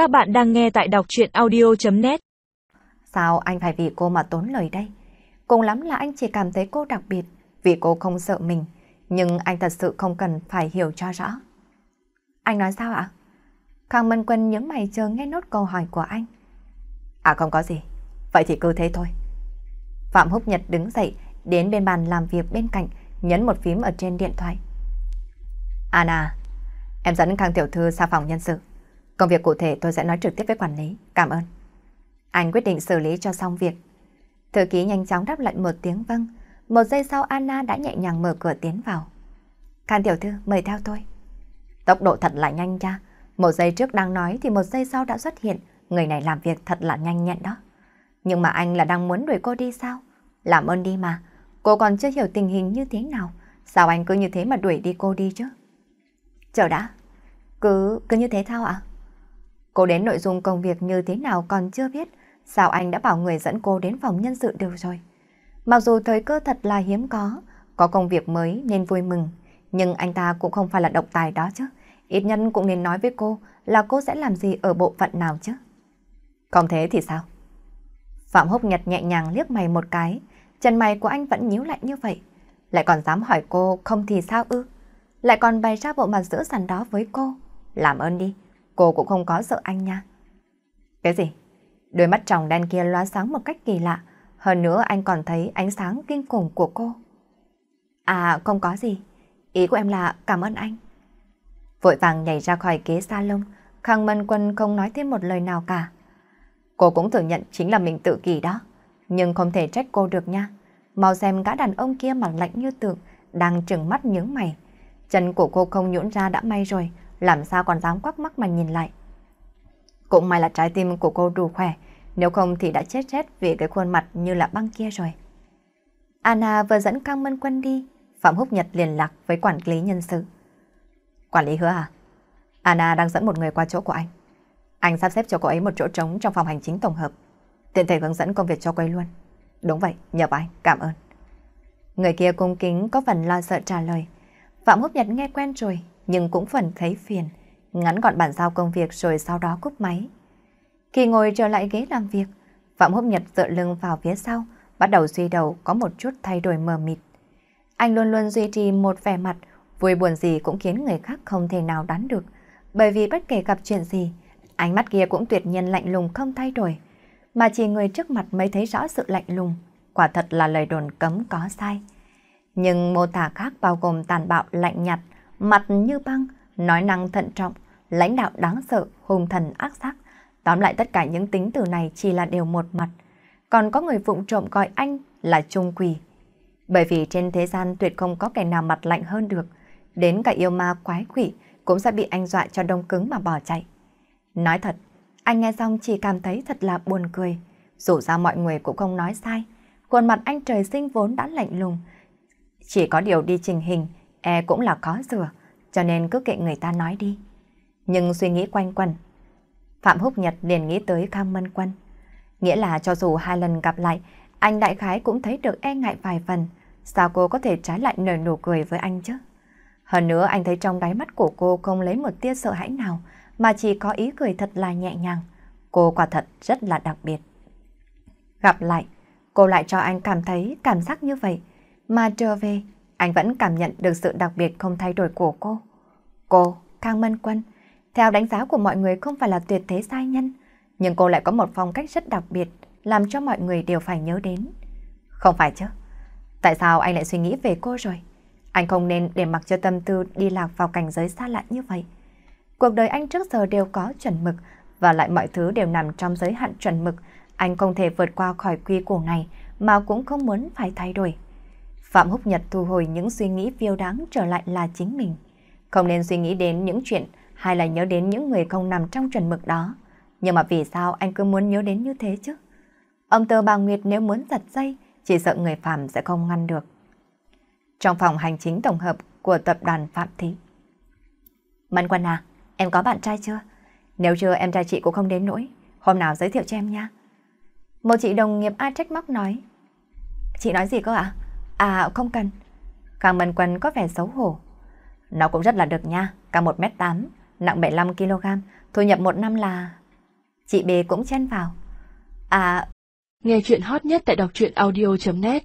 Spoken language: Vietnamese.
Các bạn đang nghe tại đọc chuyện audio.net Sao anh phải vì cô mà tốn lời đây? Cùng lắm là anh chỉ cảm thấy cô đặc biệt vì cô không sợ mình. Nhưng anh thật sự không cần phải hiểu cho rõ. Anh nói sao ạ? Khang Mân Quân nhớ mày chờ nghe nốt câu hỏi của anh. À không có gì. Vậy thì cứ thế thôi. Phạm Húc Nhật đứng dậy đến bên bàn làm việc bên cạnh nhấn một phím ở trên điện thoại. Anna, em dẫn Khang Tiểu Thư sang phòng nhân sự. Công việc cụ thể tôi sẽ nói trực tiếp với quản lý. Cảm ơn. Anh quyết định xử lý cho xong việc. Thư ký nhanh chóng đáp lại một tiếng vâng. Một giây sau Anna đã nhẹ nhàng mở cửa tiến vào. Khan Tiểu Thư, mời theo tôi. Tốc độ thật là nhanh cha. Một giây trước đang nói thì một giây sau đã xuất hiện. Người này làm việc thật là nhanh nhẹn đó. Nhưng mà anh là đang muốn đuổi cô đi sao? Làm ơn đi mà. Cô còn chưa hiểu tình hình như thế nào. Sao anh cứ như thế mà đuổi đi cô đi chứ? Chờ đã. Cứ, cứ như thế sao ạ? Cô đến nội dung công việc như thế nào còn chưa biết. Sao anh đã bảo người dẫn cô đến phòng nhân sự được rồi? Mặc dù thời cơ thật là hiếm có, có công việc mới nên vui mừng. Nhưng anh ta cũng không phải là độc tài đó chứ. Ít nhân cũng nên nói với cô là cô sẽ làm gì ở bộ phận nào chứ. Không thế thì sao? Phạm Húc Nhật nhẹ nhàng liếc mày một cái. Chân mày của anh vẫn nhíu lại như vậy. Lại còn dám hỏi cô không thì sao ư? Lại còn bày ra bộ mặt giữa sàn đó với cô. Làm ơn đi, cô cũng không có sợ anh nha. Cái gì? Đôi mắt tròng đen kia loa sáng một cách kỳ lạ. Hơn nữa anh còn thấy ánh sáng kinh khủng của cô. À không có gì. Ý của em là cảm ơn anh. Vội vàng nhảy ra khỏi ghế salon, Khang Mân Quân không nói thêm một lời nào cả. Cô cũng thừa nhận chính là mình tự kỳ đó. Nhưng không thể trách cô được nha. Mau xem gã đàn ông kia mặt lạnh như tượng, đang trừng mắt nhướng mày. Chân của cô không nhũn ra đã may rồi, làm sao còn dám quắc mắt mà nhìn lại. Cũng may là trái tim của cô đủ khỏe, nếu không thì đã chết chết vì cái khuôn mặt như là băng kia rồi. Anna vừa dẫn Cang Mân Quân đi, Phạm Húc Nhật liền lạc với quản lý nhân sự. Quản lý hứa à? Anna đang dẫn một người qua chỗ của anh. Anh sắp xếp cho cô ấy một chỗ trống trong phòng hành chính tổng hợp. Tiện thể hướng dẫn công việc cho cô ấy luôn. Đúng vậy, nhờ anh, cảm ơn. Người kia cung kính có phần lo sợ trả lời. Phạm Húc Nhật nghe quen rồi, nhưng cũng phần thấy phiền. Ngắn gọn bản giao công việc rồi sau đó cúp máy. Khi ngồi trở lại ghế làm việc, Phạm Húc Nhật dựa lưng vào phía sau, bắt đầu suy đầu có một chút thay đổi mờ mịt. Anh luôn luôn duy trì một vẻ mặt, vui buồn gì cũng khiến người khác không thể nào đoán được, bởi vì bất kể gặp chuyện gì, ánh mắt kia cũng tuyệt nhiên lạnh lùng không thay đổi, mà chỉ người trước mặt mới thấy rõ sự lạnh lùng, quả thật là lời đồn cấm có sai. Nhưng mô tả khác bao gồm tàn bạo lạnh nhạt, mặt như băng, nói năng thận trọng, lãnh đạo đáng sợ, hùng thần ác sắc. Tóm lại tất cả những tính từ này chỉ là đều một mặt. Còn có người vụng trộm gọi anh là trung quỷ. Bởi vì trên thế gian tuyệt không có kẻ nào mặt lạnh hơn được. Đến cả yêu ma quái quỷ cũng sẽ bị anh dọa cho đông cứng mà bỏ chạy. Nói thật, anh nghe xong chỉ cảm thấy thật là buồn cười. Dù ra mọi người cũng không nói sai. Khuôn mặt anh trời sinh vốn đã lạnh lùng. Chỉ có điều đi trình hình, e cũng là khó sửa, cho nên cứ kệ người ta nói đi. Nhưng suy nghĩ quanh quẩn, Phạm Húc Nhật liền nghĩ tới Khang Mân Quân. Nghĩa là cho dù hai lần gặp lại, anh đại khái cũng thấy được e ngại vài phần. Sao cô có thể trái lại nở nụ cười với anh chứ? Hơn nữa anh thấy trong đáy mắt của cô không lấy một tia sợ hãi nào, mà chỉ có ý cười thật là nhẹ nhàng. Cô quả thật rất là đặc biệt. Gặp lại, cô lại cho anh cảm thấy cảm giác như vậy. Mà trở về, anh vẫn cảm nhận được sự đặc biệt không thay đổi của cô. Cô, Khang Mân Quân, theo đánh giá của mọi người không phải là tuyệt thế sai nhân, nhưng cô lại có một phong cách rất đặc biệt, làm cho mọi người đều phải nhớ đến. Không phải chứ? Tại sao anh lại suy nghĩ về cô rồi? Anh không nên để mặc cho tâm tư đi lạc vào cảnh giới xa lạ như vậy. Cuộc đời anh trước giờ đều có chuẩn mực, và lại mọi thứ đều nằm trong giới hạn chuẩn mực. Anh không thể vượt qua khỏi quy củ này, mà cũng không muốn phải thay đổi. Phạm Húc Nhật thu hồi những suy nghĩ phiêu đáng trở lại là chính mình. Không nên suy nghĩ đến những chuyện hay là nhớ đến những người không nằm trong chuẩn mực đó. Nhưng mà vì sao anh cứ muốn nhớ đến như thế chứ? Ông tơ bà Nguyệt nếu muốn giật dây, chỉ sợ người phàm sẽ không ngăn được. Trong phòng hành chính tổng hợp của tập đoàn Phạm Thị. Mân Quân à, em có bạn trai chưa? Nếu chưa em trai chị cũng không đến nỗi, hôm nào giới thiệu cho em nha. Một chị đồng nghiệp A trách móc nói. Chị nói gì cơ ạ? À? À không cần. Khang Mân Quân có vẻ xấu hổ. Nó cũng rất là được nha, cả 1m8, nặng 75kg, thu nhập một năm là... Chị B cũng chen vào. À, nghe chuyện hot nhất tại đọc truyện audio.net